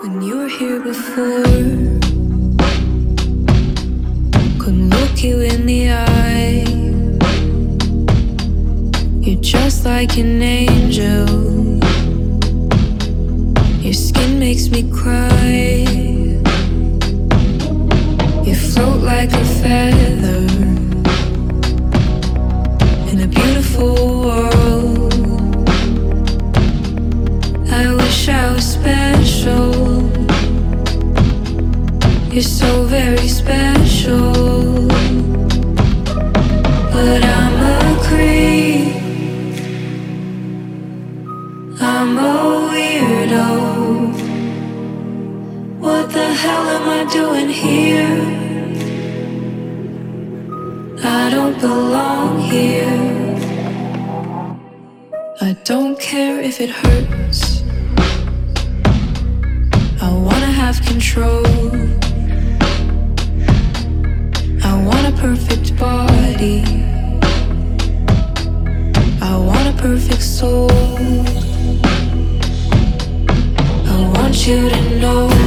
When you were here before, couldn't look you in the eye. You're just like an angel. Your skin makes me cry. You float like a feather You're so very special. But I'm a creep. I'm a weirdo. What the hell am I doing here? I don't belong here. I don't care if it hurts. I wanna have control. Perfect soul. I want you to know